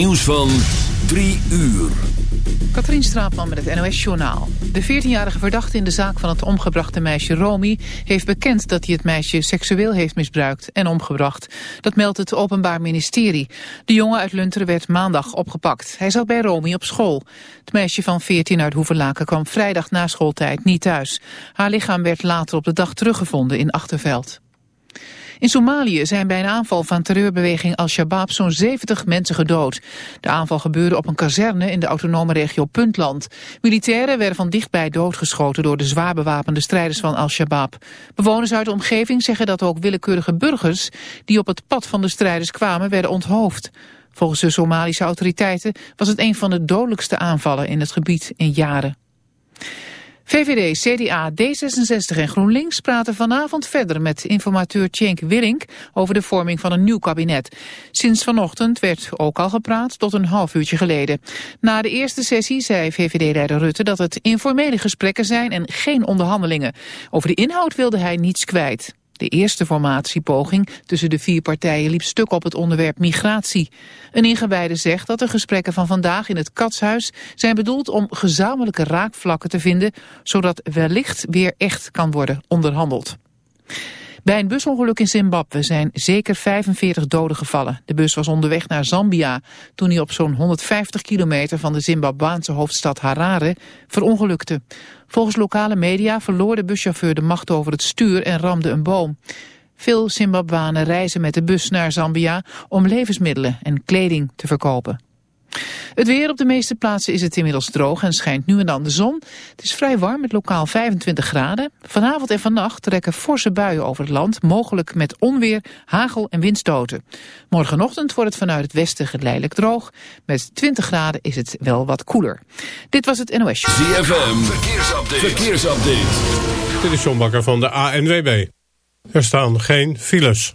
Nieuws van 3 uur. Katrien Straatman met het NOS-journaal. De 14-jarige verdachte in de zaak van het omgebrachte meisje Romy... heeft bekend dat hij het meisje seksueel heeft misbruikt en omgebracht. Dat meldt het Openbaar Ministerie. De jongen uit Lunteren werd maandag opgepakt. Hij zat bij Romy op school. Het meisje van 14 uit Hoevenlaken kwam vrijdag na schooltijd niet thuis. Haar lichaam werd later op de dag teruggevonden in Achterveld. In Somalië zijn bij een aanval van terreurbeweging Al-Shabaab zo'n 70 mensen gedood. De aanval gebeurde op een kazerne in de autonome regio Puntland. Militairen werden van dichtbij doodgeschoten door de zwaar bewapende strijders van Al-Shabaab. Bewoners uit de omgeving zeggen dat ook willekeurige burgers die op het pad van de strijders kwamen werden onthoofd. Volgens de Somalische autoriteiten was het een van de dodelijkste aanvallen in het gebied in jaren. VVD, CDA, D66 en GroenLinks praten vanavond verder met informateur Cenk Willink over de vorming van een nieuw kabinet. Sinds vanochtend werd ook al gepraat tot een half uurtje geleden. Na de eerste sessie zei VVD-leider Rutte dat het informele gesprekken zijn en geen onderhandelingen. Over de inhoud wilde hij niets kwijt. De eerste formatiepoging tussen de vier partijen liep stuk op het onderwerp migratie. Een ingewijde zegt dat de gesprekken van vandaag in het Katshuis zijn bedoeld om gezamenlijke raakvlakken te vinden, zodat wellicht weer echt kan worden onderhandeld. Bij een busongeluk in Zimbabwe zijn zeker 45 doden gevallen. De bus was onderweg naar Zambia toen hij op zo'n 150 kilometer van de Zimbabwaanse hoofdstad Harare verongelukte. Volgens lokale media verloor de buschauffeur de macht over het stuur en ramde een boom. Veel Zimbabwanen reizen met de bus naar Zambia om levensmiddelen en kleding te verkopen. Het weer op de meeste plaatsen is het inmiddels droog en schijnt nu en dan de zon. Het is vrij warm met lokaal 25 graden. Vanavond en vannacht trekken forse buien over het land, mogelijk met onweer, hagel en windstoten. Morgenochtend wordt het vanuit het westen geleidelijk droog. Met 20 graden is het wel wat koeler. Dit was het NOS. ZFM, verkeersupdate. verkeersupdate. Dit is John Bakker van de ANWB. Er staan geen files.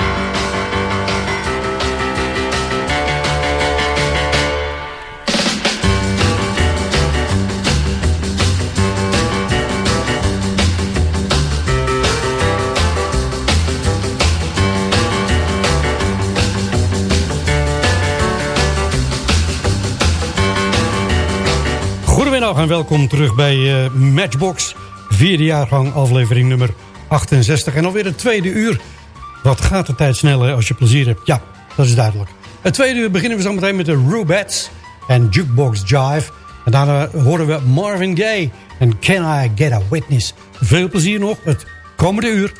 Goedemiddag en welkom terug bij uh, Matchbox. Vierde jaargang, aflevering nummer 68. En alweer het tweede uur. Wat gaat de tijd snel als je plezier hebt? Ja, dat is duidelijk. Het tweede uur beginnen we zo meteen met de Rubettes en Jukebox Jive. En daarna horen we Marvin Gaye en Can I Get a Witness. Veel plezier nog het komende uur.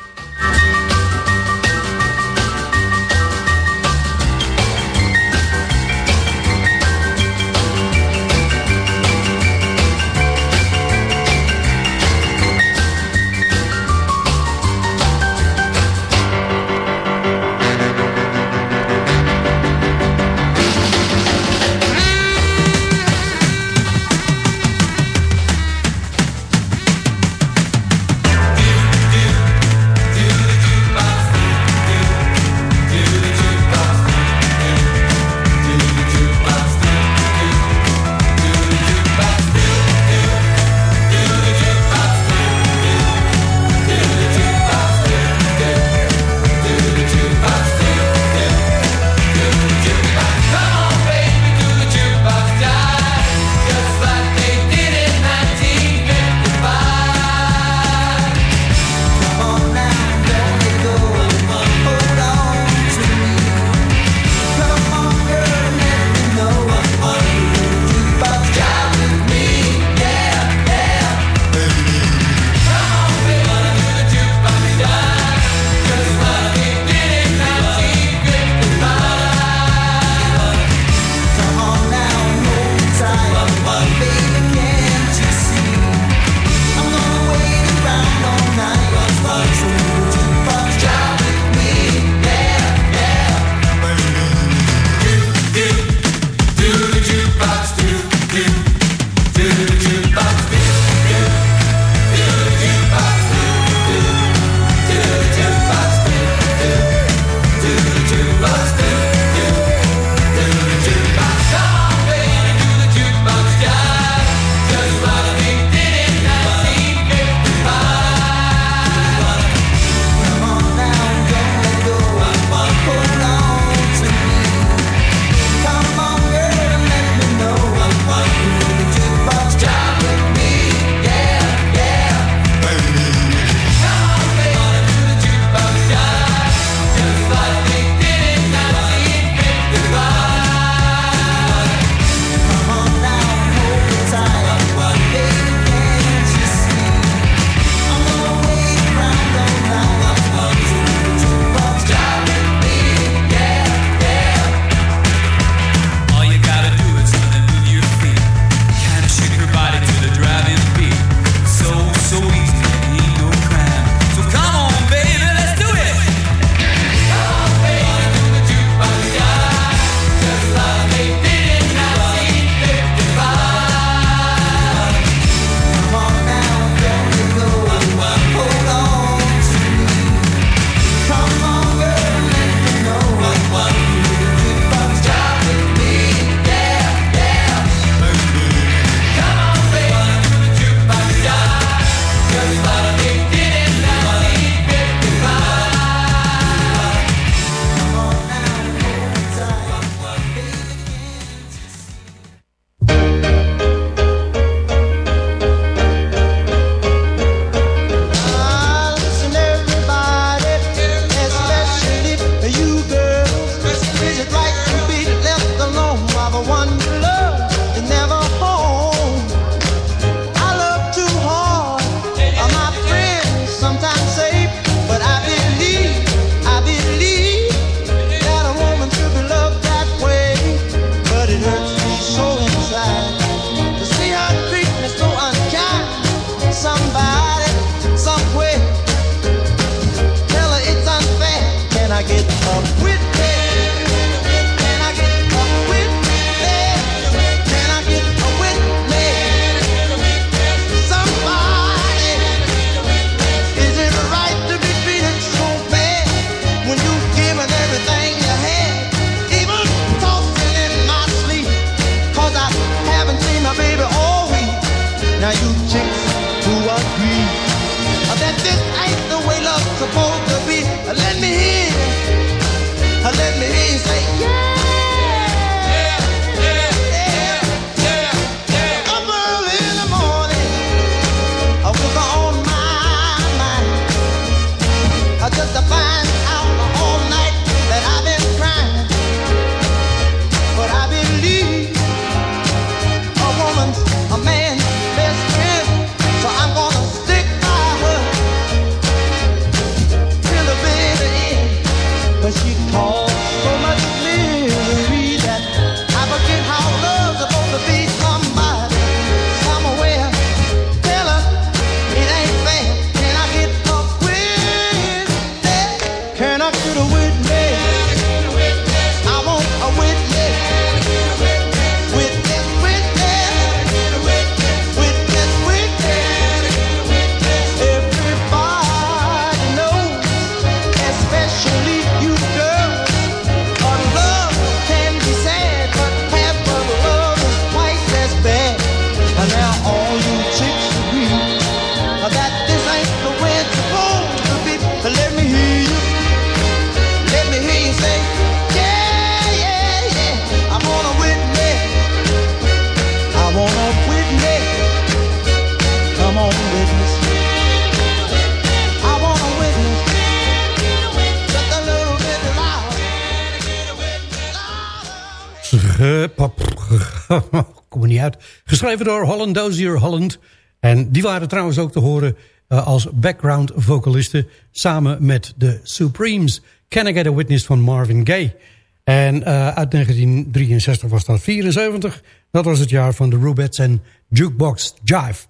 Geschreven door Holland Dozier Holland. En die waren trouwens ook te horen uh, als background vocalisten... samen met de Supremes. Can I Get a Witness van Marvin Gaye. En uh, uit 1963 was dat 74. Dat was het jaar van de Rubettes en Jukebox Jive.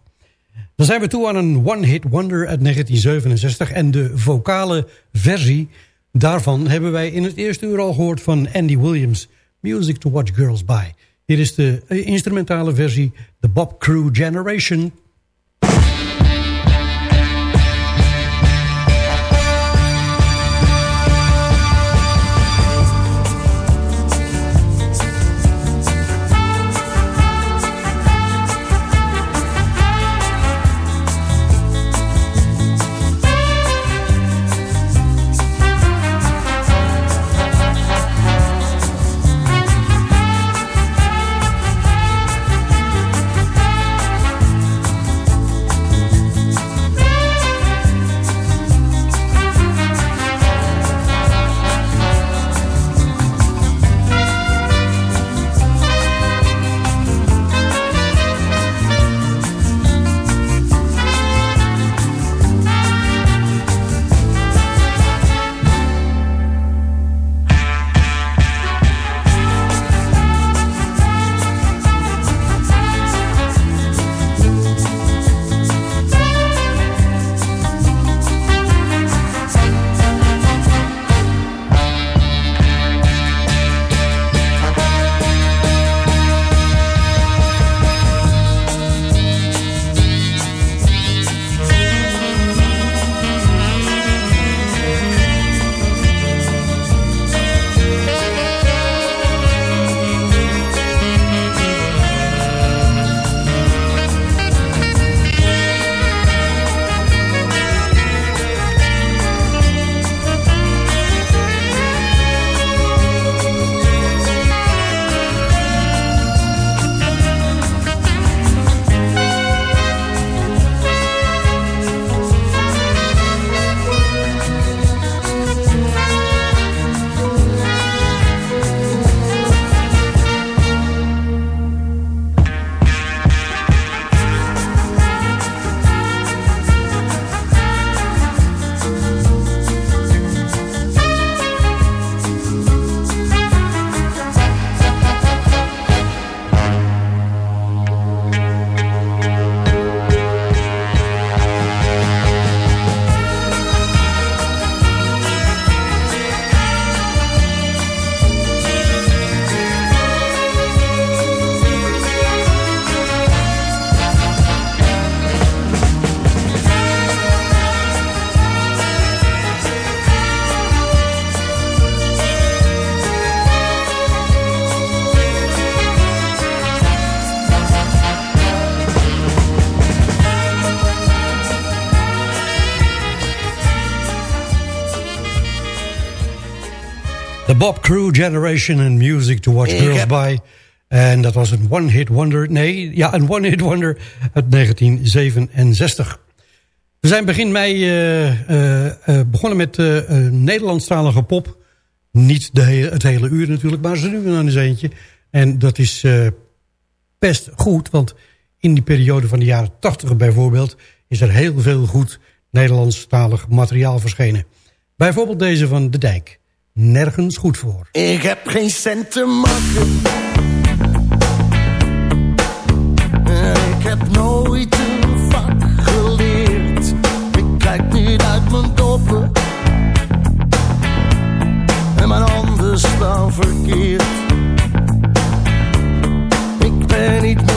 Dan zijn we toe aan een one-hit wonder uit 1967. En de vocale versie daarvan hebben wij in het eerste uur al gehoord van Andy Williams. Music to Watch Girls By. Hier is de instrumentale versie, de Bob Crew Generation. Bob Crew Generation and Music to Watch Girls By. En dat was een one-hit wonder. Nee, ja, een one-hit wonder uit 1967. We zijn begin mei uh, uh, uh, begonnen met Nederlandstalige pop. Niet de het hele uur natuurlijk, maar ze doen er dan eens eentje. En dat is best goed, want in die periode van de jaren 80 bijvoorbeeld... is er heel veel goed Nederlandstalig materiaal verschenen. Bijvoorbeeld deze van De Dijk nergens goed voor. Ik heb geen cent te maken. Ik heb nooit een vak geleerd. Ik kijk niet uit mijn doppen. En mijn handen staan verkeerd. Ik ben niet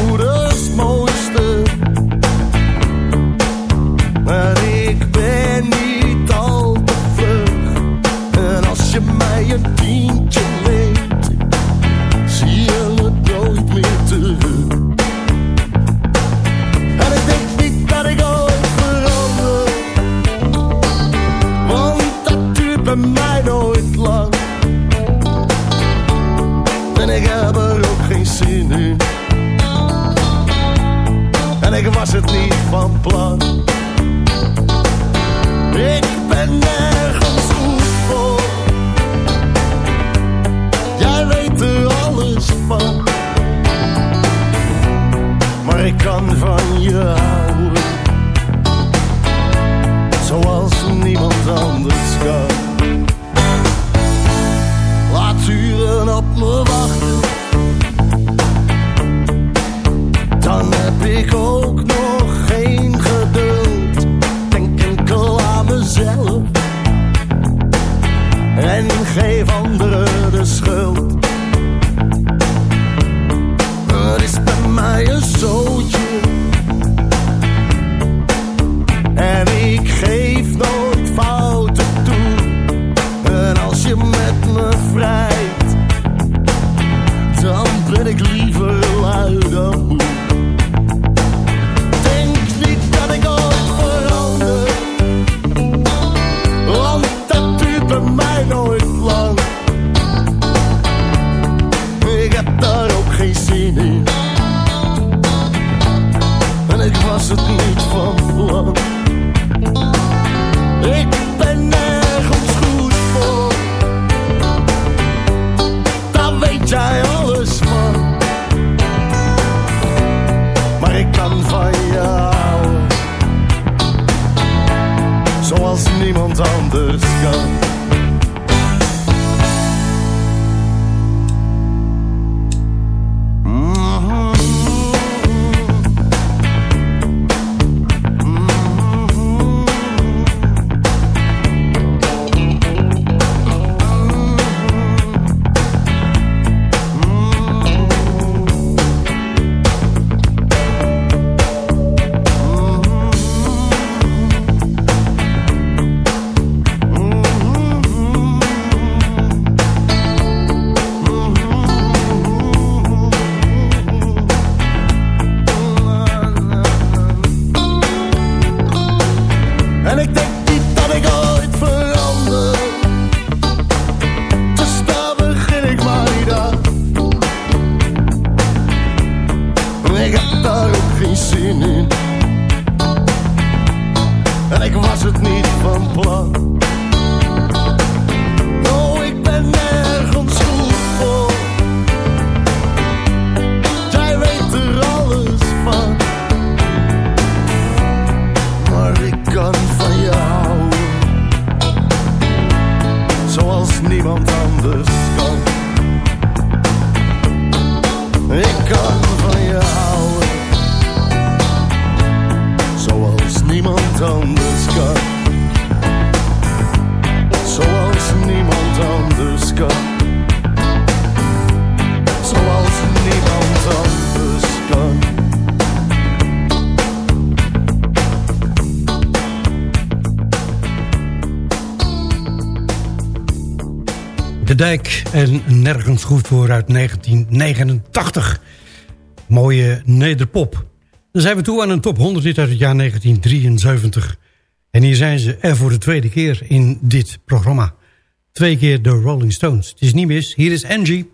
De Dijk en Nergens Goed Voor uit 1989. Mooie nederpop. Dan zijn we toe aan een top 100 uit het jaar 1973. En hier zijn ze er voor de tweede keer in dit programma. Twee keer de Rolling Stones. Het is niet mis, hier is Angie.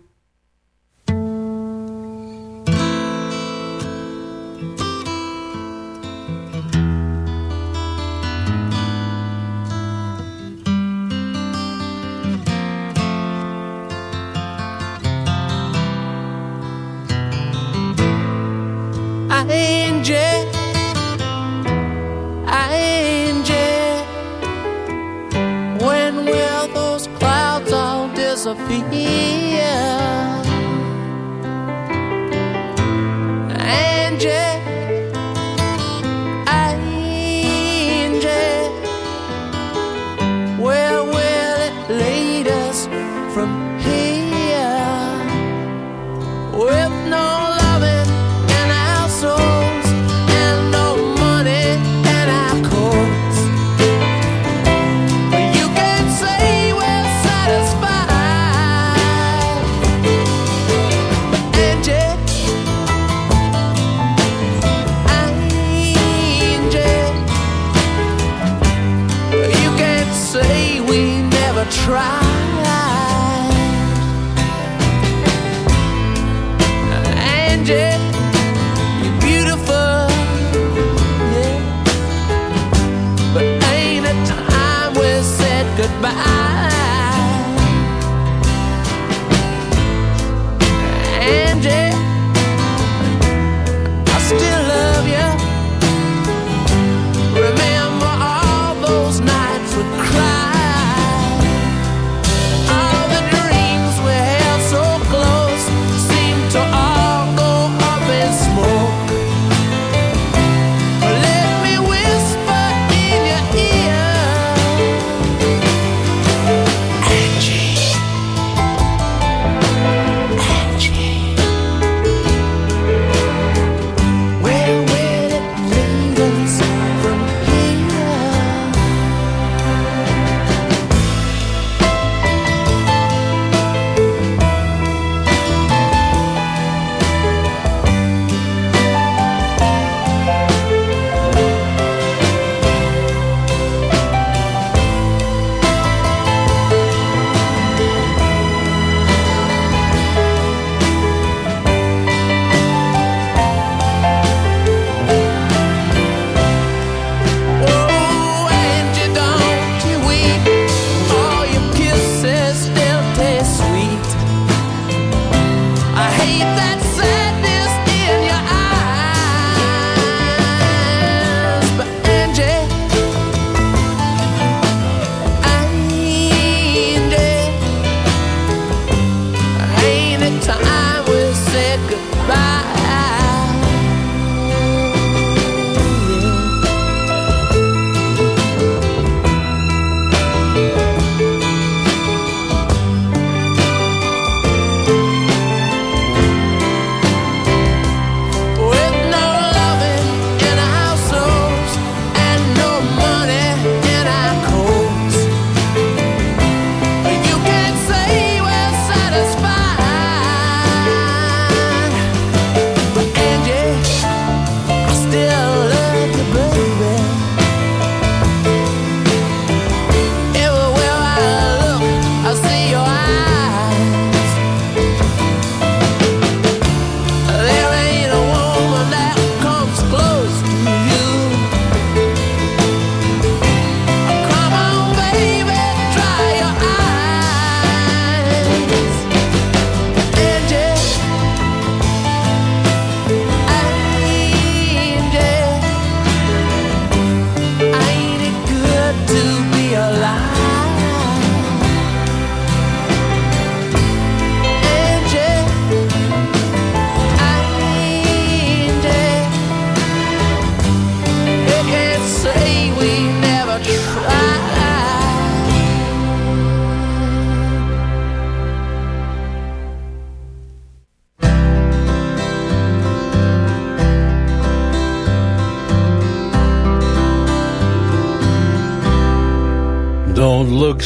一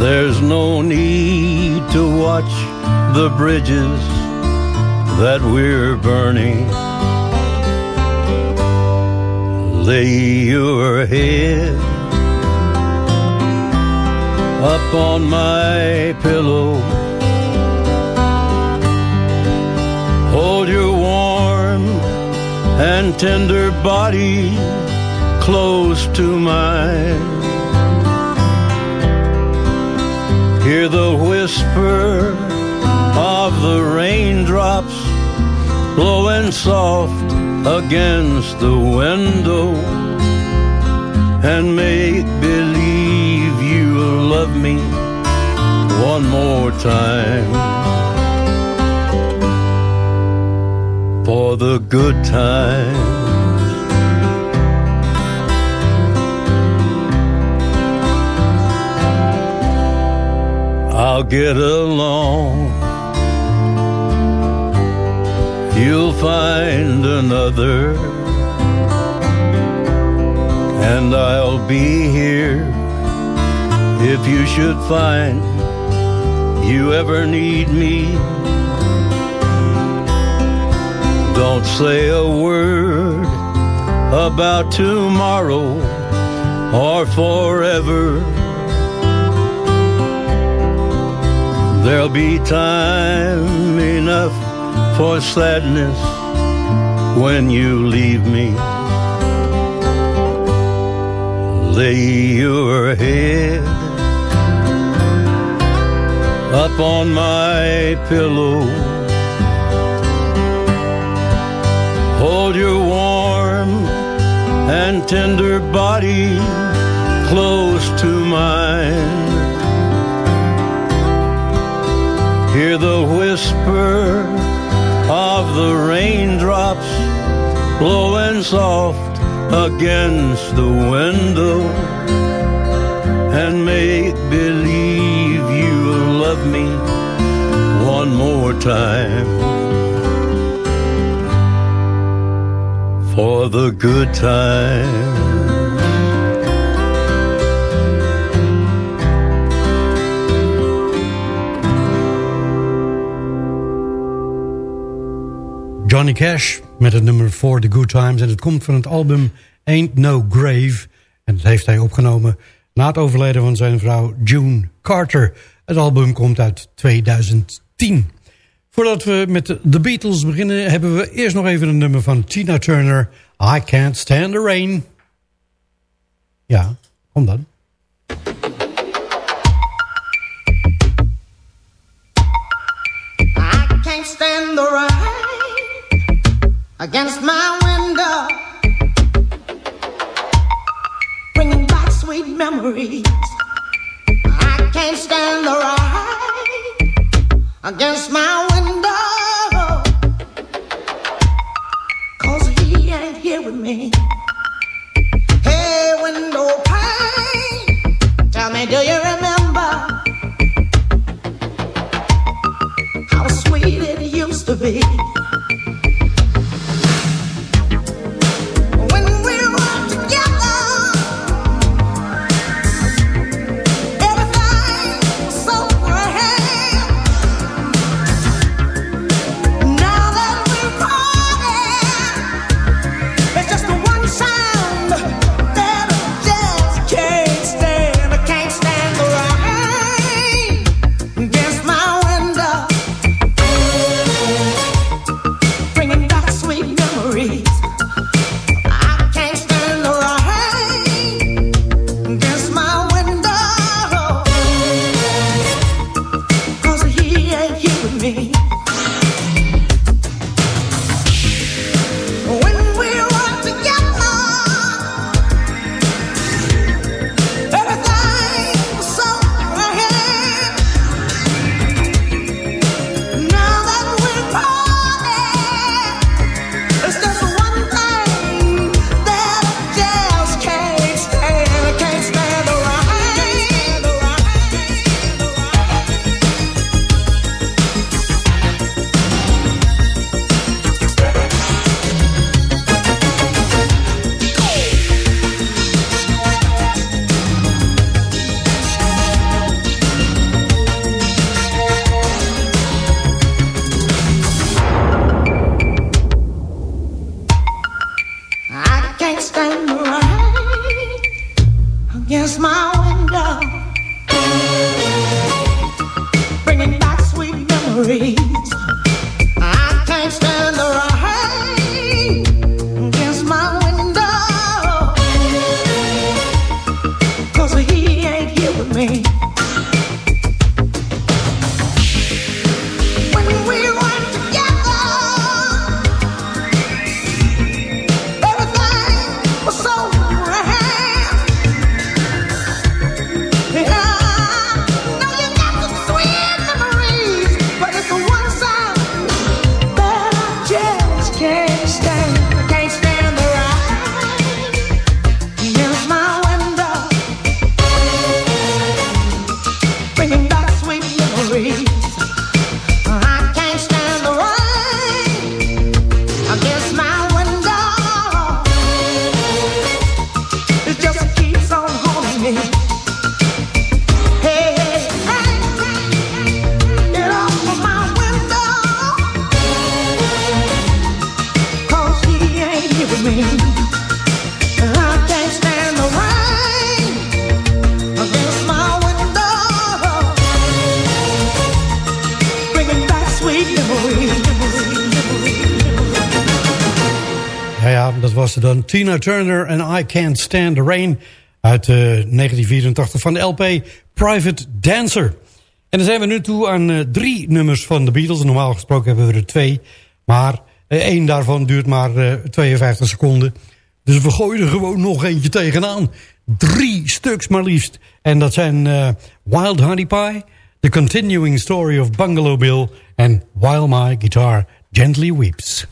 There's no need to watch the bridges that we're burning. Lay your head up on my pillow. Hold your warm and tender body close to mine. Hear the whisper of the raindrops blowing soft against the window and make believe you'll love me one more time for the good times. I'll get along. You'll find another, and I'll be here if you should find you ever need me. Don't say a word about tomorrow or forever. There'll be time enough for sadness when you leave me. Lay your head up on my pillow. Hold your warm and tender body close to mine. Hear the whisper of the raindrops blowing soft against the window and make believe you'll love me one more time for the good time. Johnny Cash met het nummer For the Good Times. En het komt van het album Ain't No Grave. En dat heeft hij opgenomen na het overlijden van zijn vrouw June Carter. Het album komt uit 2010. Voordat we met de Beatles beginnen... hebben we eerst nog even een nummer van Tina Turner. I Can't Stand the Rain. Ja, kom dan. I can't stand the rain against my window, bringing back sweet memories. I can't stand the rain against my window, cause he ain't here with me. Hey, window pane, tell me, do you remember how sweet it used to be? Tina Turner en I Can't Stand the Rain... uit eh, 1984 van de LP Private Dancer. En dan zijn we nu toe aan eh, drie nummers van de Beatles. Normaal gesproken hebben we er twee. Maar eh, één daarvan duurt maar 52 seconden. Dus we gooien er gewoon nog eentje tegenaan. Drie stuks maar liefst. En dat zijn Wild Honey Pie... The Continuing Story of Bungalow Bill... en While My Guitar Gently Weeps.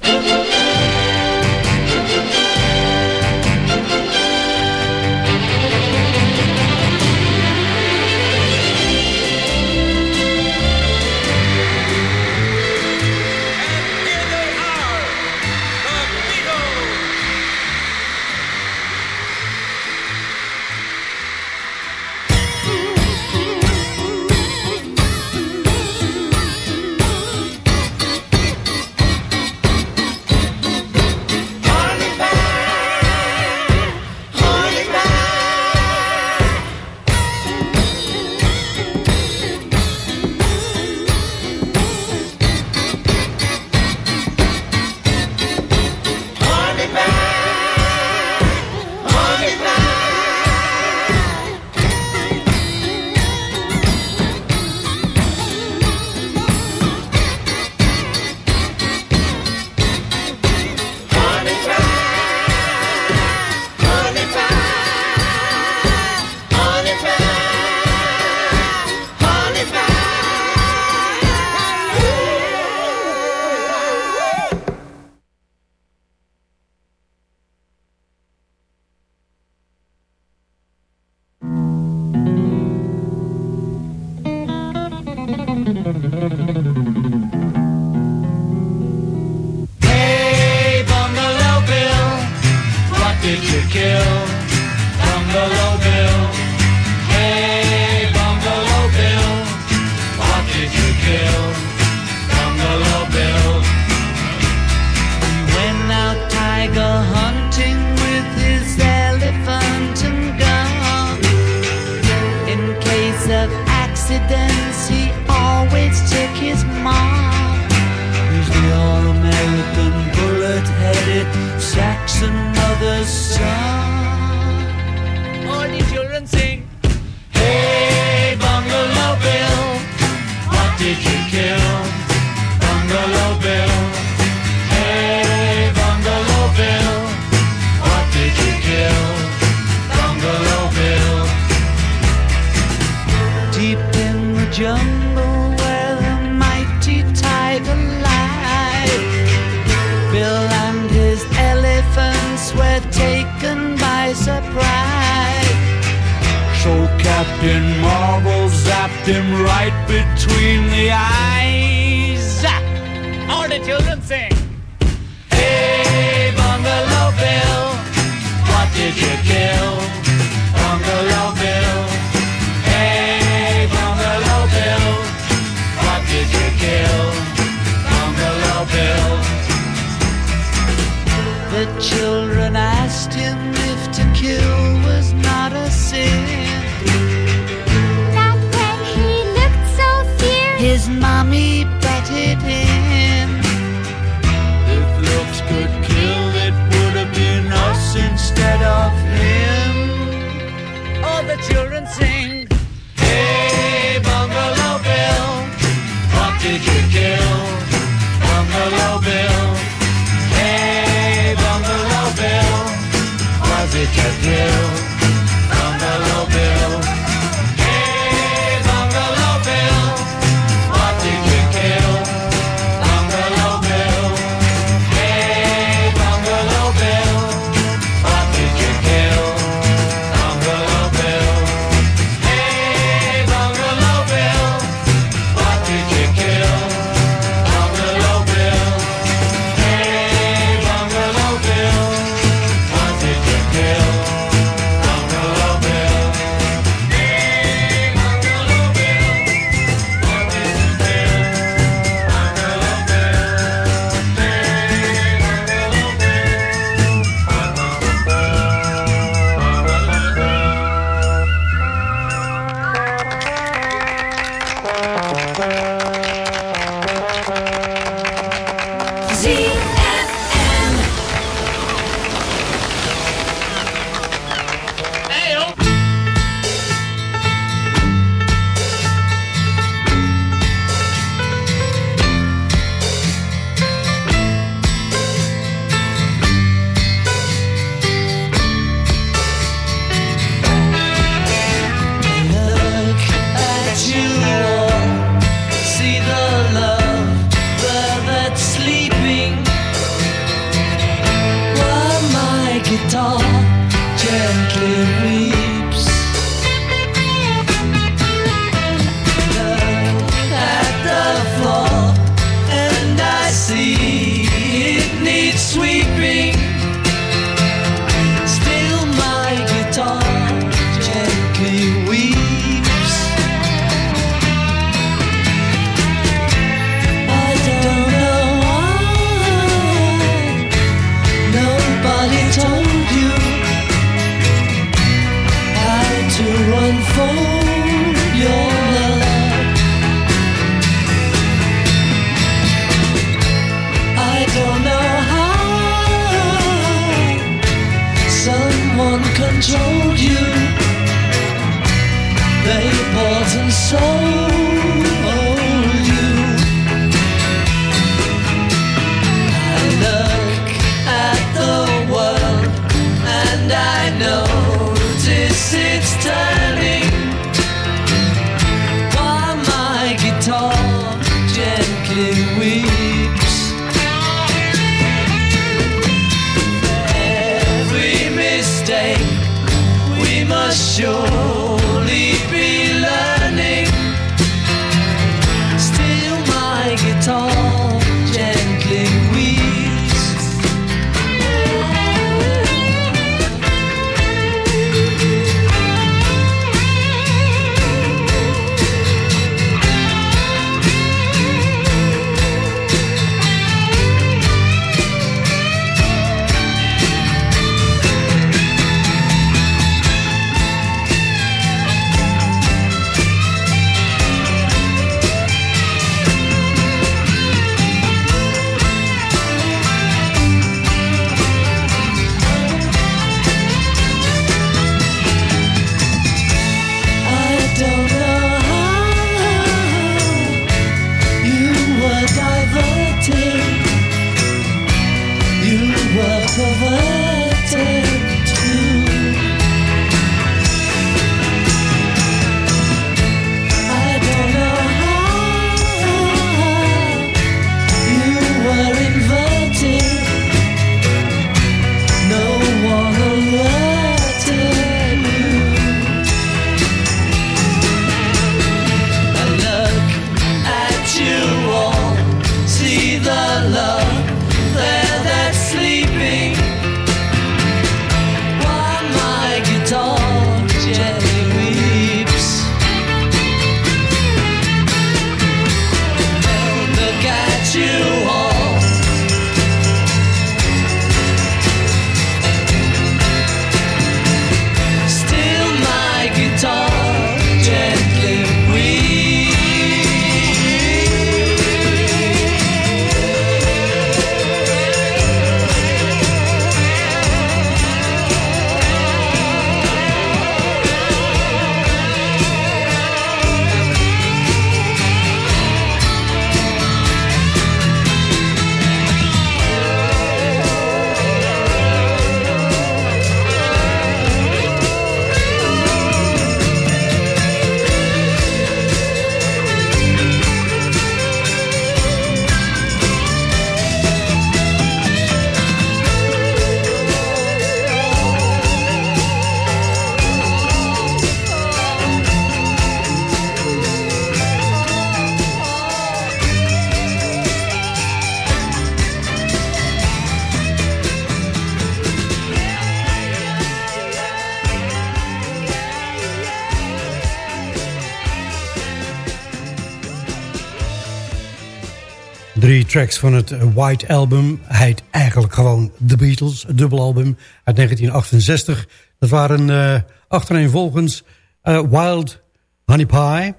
Tracks van het White Album. Hij heet eigenlijk gewoon The Beatles, het dubbelalbum uit 1968. Dat waren uh, achtereenvolgens uh, Wild Honey Pie...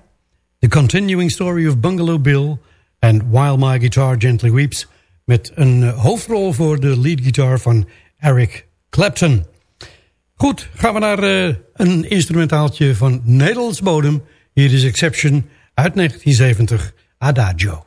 The Continuing Story of Bungalow Bill... en While My Guitar Gently Weeps... met een uh, hoofdrol voor de leadguitar van Eric Clapton. Goed, gaan we naar een instrumentaaltje van Nederlands bodem. Hier is Exception uit 1970, Adagio.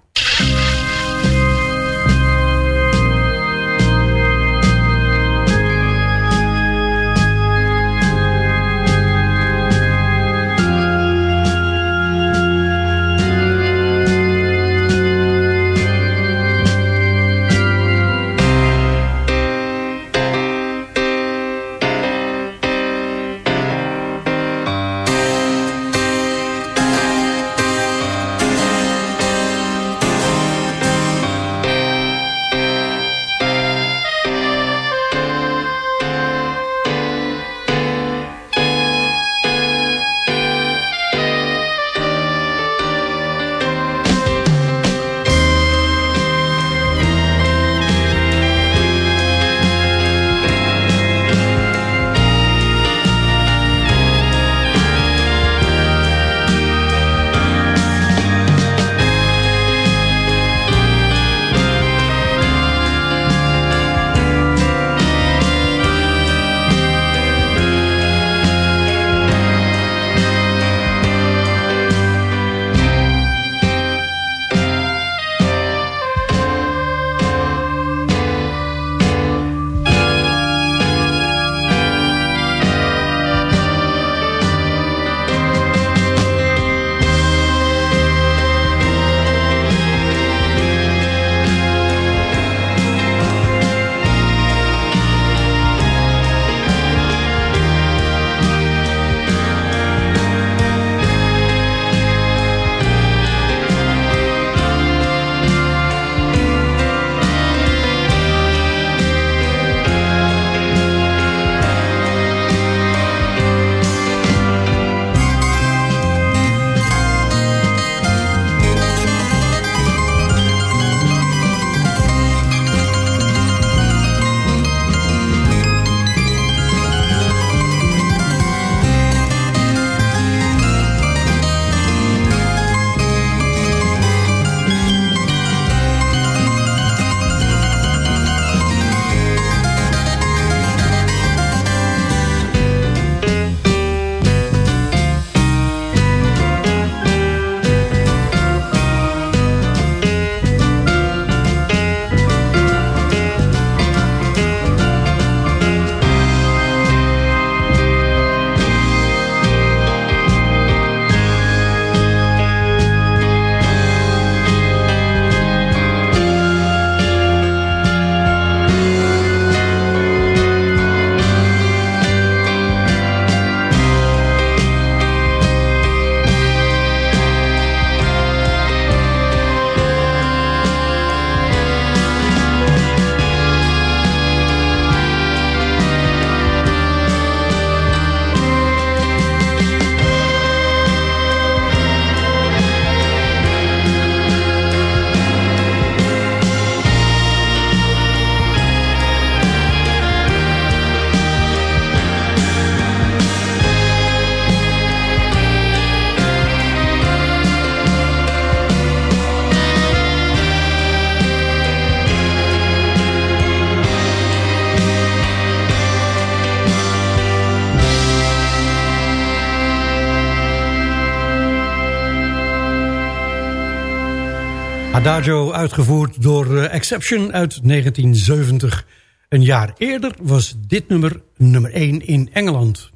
Adagio, uitgevoerd door eh, Exception uit 1970. Een jaar eerder was dit nummer nummer 1 in Engeland.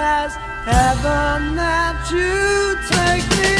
as heaven that you take me.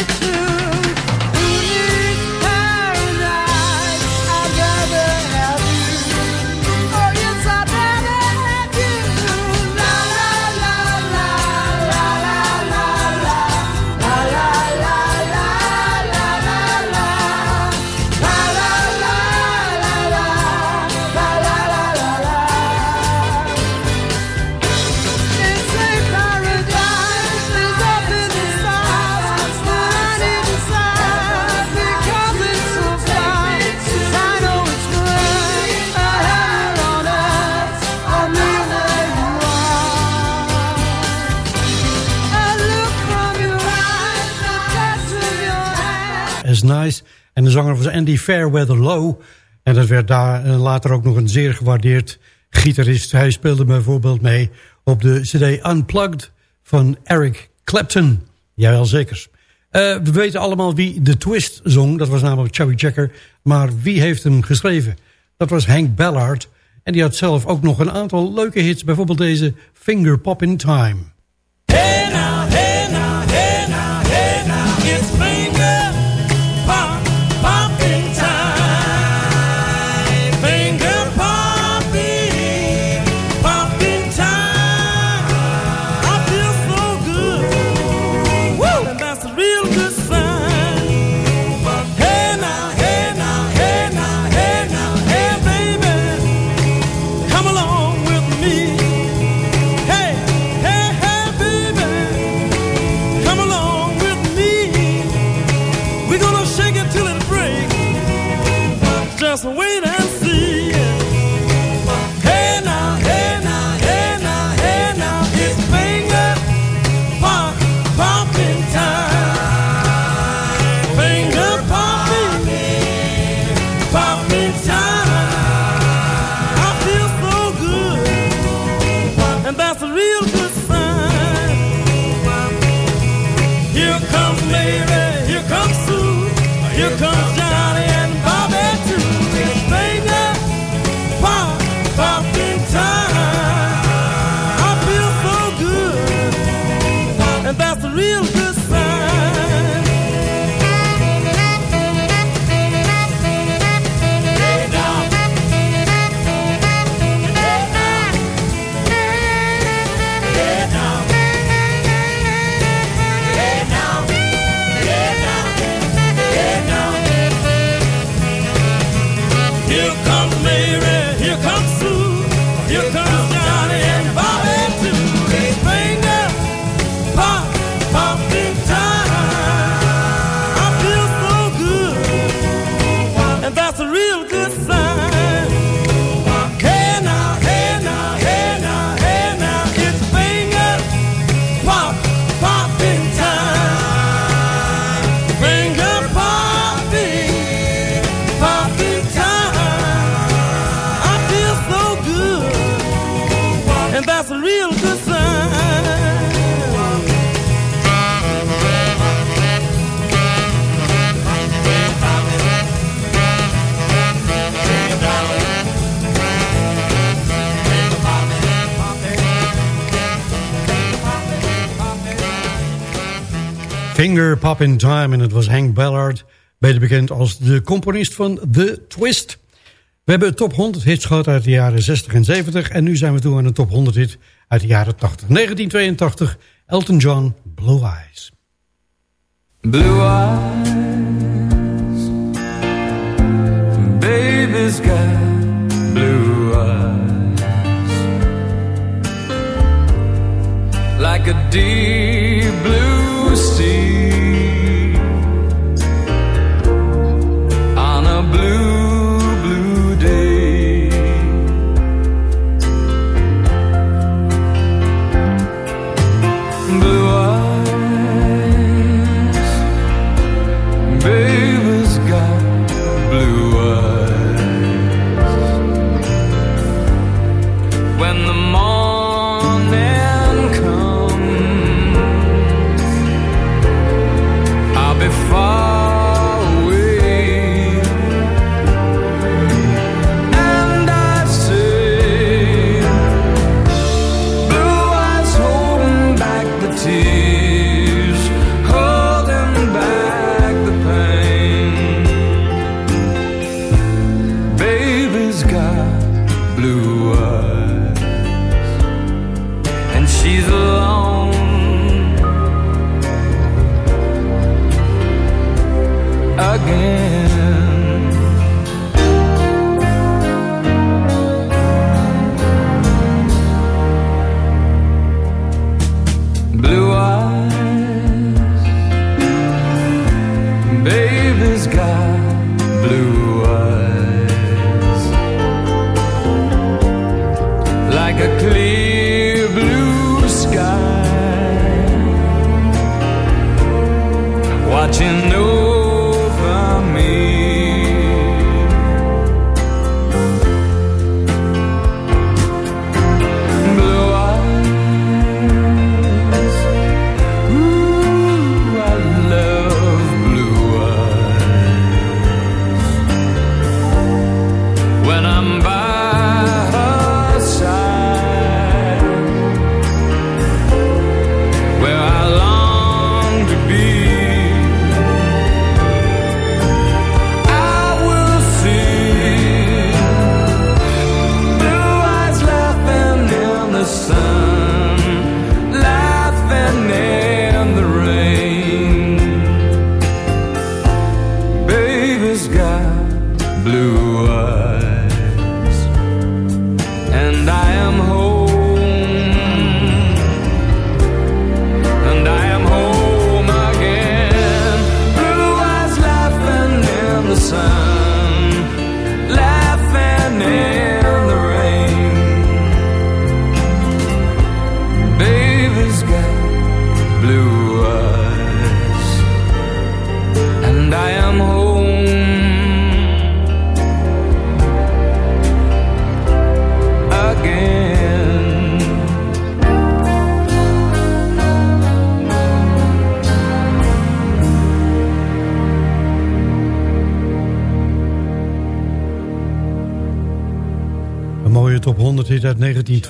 zanger was Andy Fairweather Low. En dat werd daar eh, later ook nog een zeer gewaardeerd gitarist. Hij speelde bijvoorbeeld mee op de cd Unplugged van Eric Clapton. Jawel, zeker. Uh, we weten allemaal wie de Twist zong. Dat was namelijk Chubby Checker. Maar wie heeft hem geschreven? Dat was Hank Ballard. En die had zelf ook nog een aantal leuke hits. Bijvoorbeeld deze Finger Pop in Time. just waiting. Finger Pop in Time en het was Hank Ballard, beter bekend als de componist van The Twist. We hebben top 100 hits gehad uit de jaren 60 en 70 en nu zijn we toe aan een top 100 hit uit de jaren 80. 1982, Elton John, Blue Eyes. Blue eyes, baby's got blue eyes, like a deep blue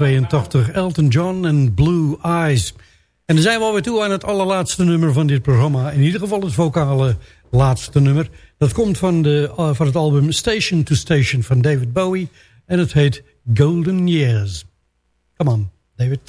1982, Elton John en Blue Eyes. En dan zijn we alweer toe aan het allerlaatste nummer van dit programma. In ieder geval het vocale laatste nummer. Dat komt van, de, uh, van het album Station to Station van David Bowie. En het heet Golden Years. Come on, David.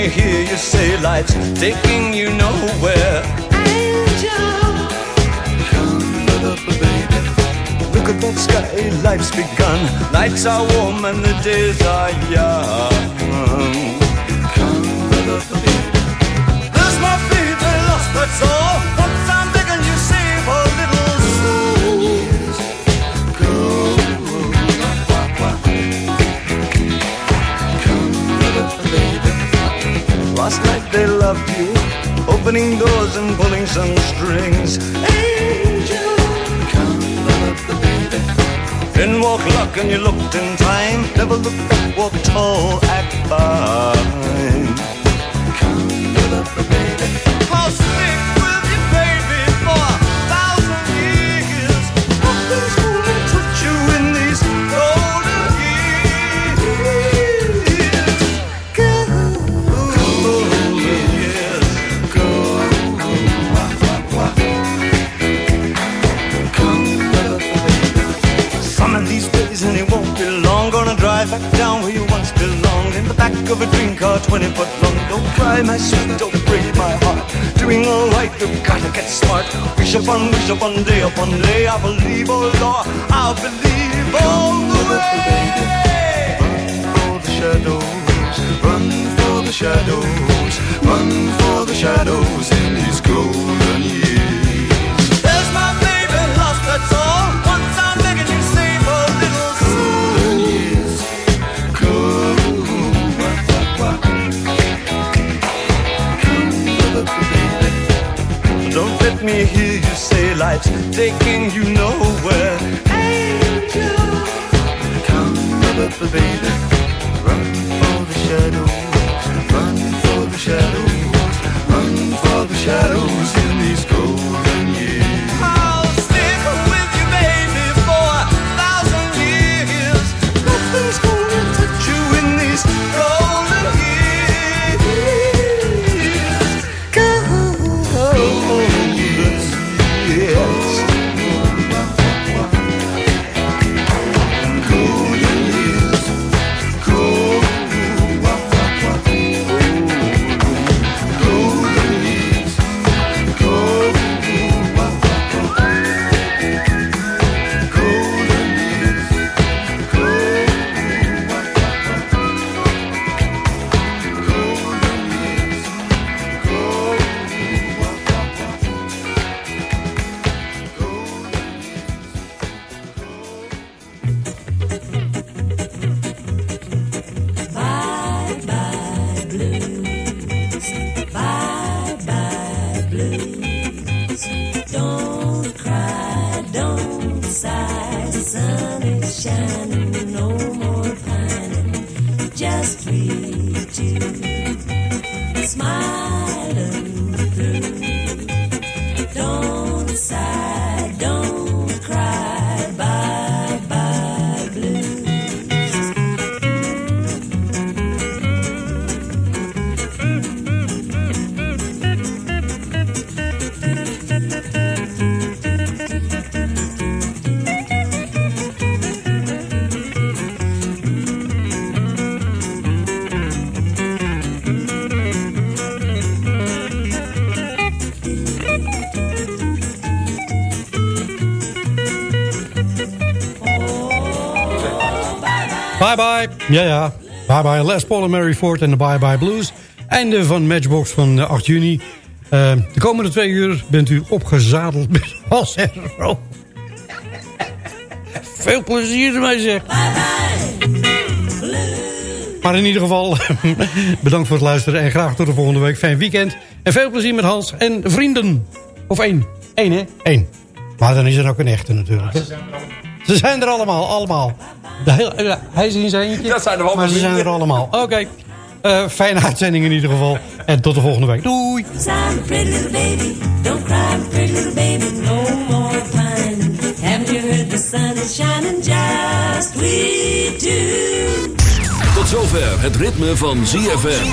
me hear you say life's taking you nowhere. Angel, come baby. Look at that sky, life's begun. Nights are warm and the days are young. Come up, baby. There's my feet, they lost, that's all. Last night they loved you, opening doors and pulling some strings. Angel, come love the baby. In walk luck and you looked in time. Never look back, walk tall, act fine. Long Gonna drive back down where you once belonged. In the back of a dream car 20 foot long. Don't cry my sweet, don't break my heart. Doing alright, you've gotta get smart. Wish upon, wish upon day upon day. I believe, oh Lord, I believe all the way. Run for the shadows, run for the shadows Run for the shadows in these golden years. There's my baby lost, that's all me hear you say life's taking you nowhere. Angel, come up, baby. Run for the shadows, run for the shadows, run for the shadows Don't cry, don't sigh. Sun is shining, Bye. Ja, ja. Bye bye Les Paul en Mary Ford en de Bye Bye Blues. Einde van Matchbox van eh, 8 juni. Eh, de komende twee uur bent u opgezadeld met Hans en Ro. Veel plezier ermee zeg. Maar in ieder geval, bedankt voor het luisteren en graag tot de volgende week. Fijn weekend en veel plezier met Hans en vrienden. Of één. Eén, hè? Eén. Maar dan is er ook een echte natuurlijk. hè? Ze zijn er allemaal, allemaal. De heel, eh, hij is in zijn eentje. Dat zijn er wel Maar ze zijn er allemaal. Oké. Eh, fijne uitzending in ieder geval. En tot de volgende week. Doei. I'm a pretty little baby. Don't cry, pretty little baby. No more pining. Haven't you heard the sun is shining just we two? Tot zover het ritme van ZFM.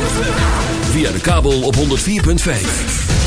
Via de kabel op 104.5.